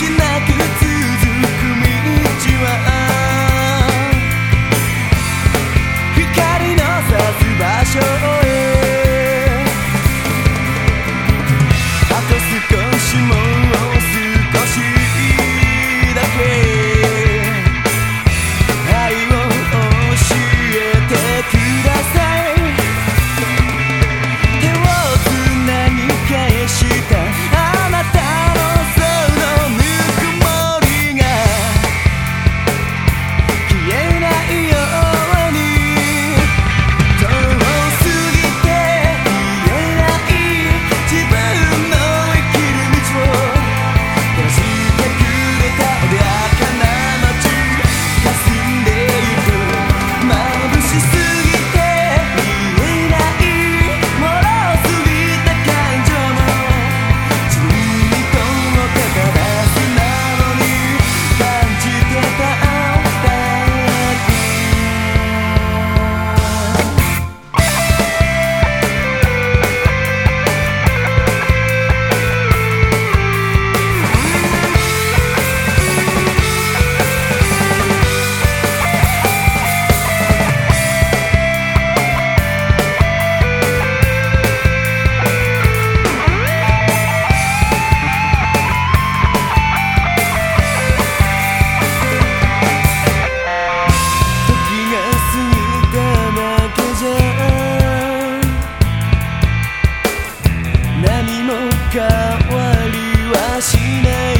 しなく変わりはしない